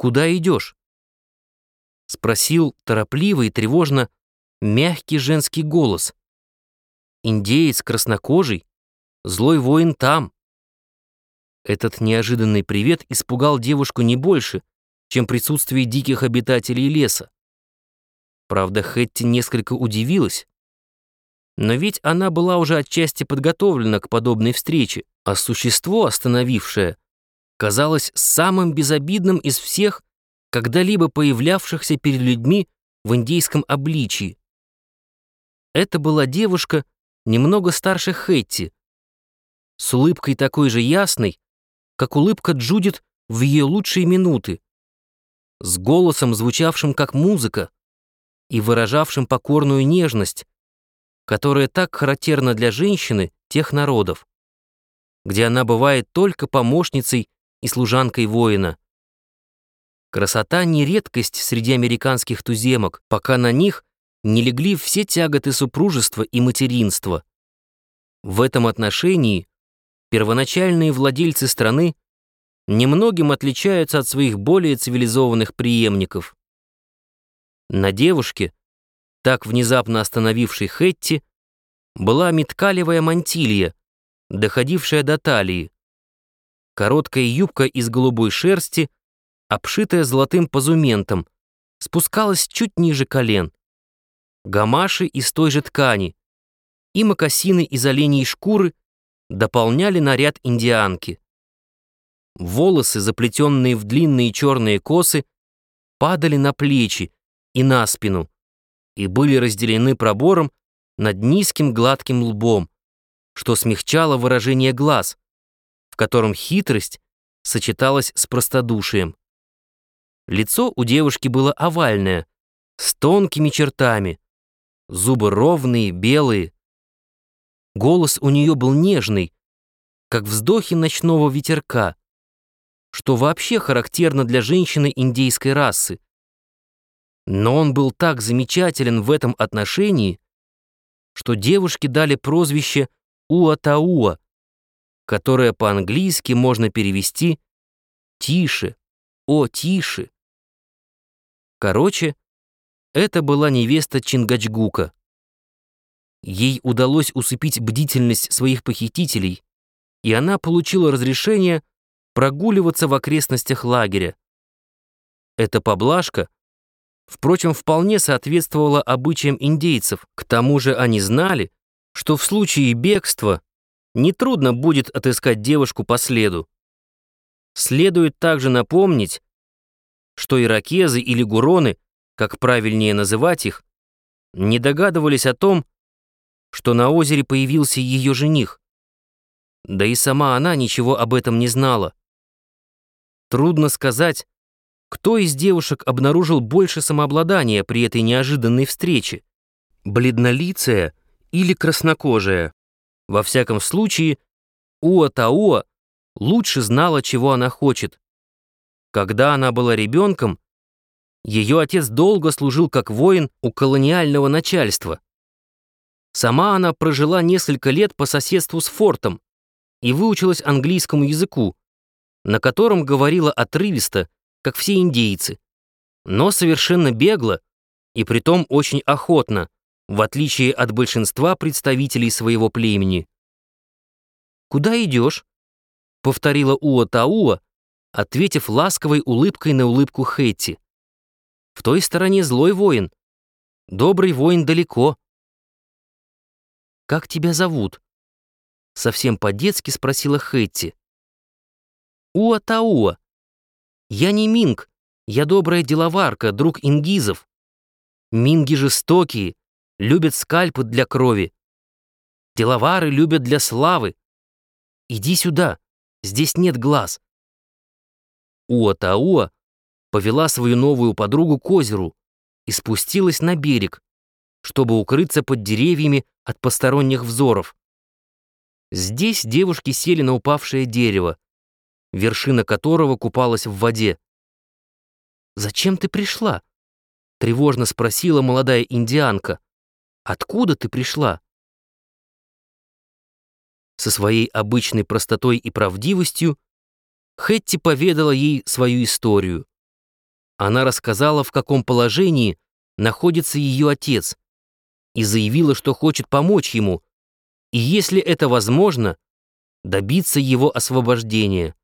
«Куда идешь?» Спросил торопливо и тревожно мягкий женский голос. «Индеец краснокожий, злой воин там». Этот неожиданный привет испугал девушку не больше, чем присутствие диких обитателей леса. Правда, Хэтти несколько удивилась. Но ведь она была уже отчасти подготовлена к подобной встрече, а существо, остановившее, казалось самым безобидным из всех, когда-либо появлявшихся перед людьми в индейском обличии. Это была девушка, немного старше Хэтти, с улыбкой такой же ясной, как улыбка Джудит в ее лучшие минуты, с голосом, звучавшим как музыка и выражавшим покорную нежность, которая так характерна для женщины тех народов, где она бывает только помощницей и служанкой воина. Красота не редкость среди американских туземок, пока на них не легли все тяготы супружества и материнства. В этом отношении первоначальные владельцы страны немногим отличаются от своих более цивилизованных преемников. На девушке, так внезапно остановившей Хетти, была меткалевая мантилья, доходившая до талии, короткая юбка из голубой шерсти, обшитая золотым позументом, спускалась чуть ниже колен, гамаши из той же ткани. И мокасины из оленей шкуры дополняли наряд индианки. Волосы, заплетенные в длинные черные косы, падали на плечи и на спину и были разделены пробором над низким гладким лбом, что смягчало выражение глаз, в котором хитрость сочеталась с простодушием. Лицо у девушки было овальное, с тонкими чертами, зубы ровные, белые, Голос у нее был нежный, как вздохи ночного ветерка, что вообще характерно для женщины индейской расы. Но он был так замечателен в этом отношении, что девушке дали прозвище Уатауа, которое по-английски можно перевести «тише», «о, тише». Короче, это была невеста Чингачгука. Ей удалось усыпить бдительность своих похитителей, и она получила разрешение прогуливаться в окрестностях лагеря. Эта поблажка, впрочем, вполне соответствовала обычаям индейцев. К тому же они знали, что в случае бегства нетрудно будет отыскать девушку по следу. Следует также напомнить, что иракезы или гуроны, как правильнее называть их, не догадывались о том, что на озере появился ее жених. Да и сама она ничего об этом не знала. Трудно сказать, кто из девушек обнаружил больше самообладания при этой неожиданной встрече, бледнолицая или краснокожая. Во всяком случае, Уа-Тауа лучше знала, чего она хочет. Когда она была ребенком, ее отец долго служил как воин у колониального начальства. Сама она прожила несколько лет по соседству с фортом и выучилась английскому языку, на котором говорила отрывисто, как все индейцы, но совершенно бегло и притом очень охотно, в отличие от большинства представителей своего племени. «Куда идешь?» — повторила Уа-Тауа, ответив ласковой улыбкой на улыбку Хэтти. «В той стороне злой воин. Добрый воин далеко». «Как тебя зовут?» Совсем по-детски спросила Хэтти. «Уа-Тауа. Я не Минг, я добрая деловарка, друг ингизов. Минги жестокие, любят скальпы для крови. Деловары любят для славы. Иди сюда, здесь нет глаз». Уа-Тауа повела свою новую подругу к озеру и спустилась на берег, чтобы укрыться под деревьями от посторонних взоров. Здесь девушки сели на упавшее дерево, вершина которого купалась в воде. «Зачем ты пришла?» — тревожно спросила молодая индианка. «Откуда ты пришла?» Со своей обычной простотой и правдивостью Хэтти поведала ей свою историю. Она рассказала, в каком положении находится ее отец, и заявила, что хочет помочь ему, и если это возможно, добиться его освобождения.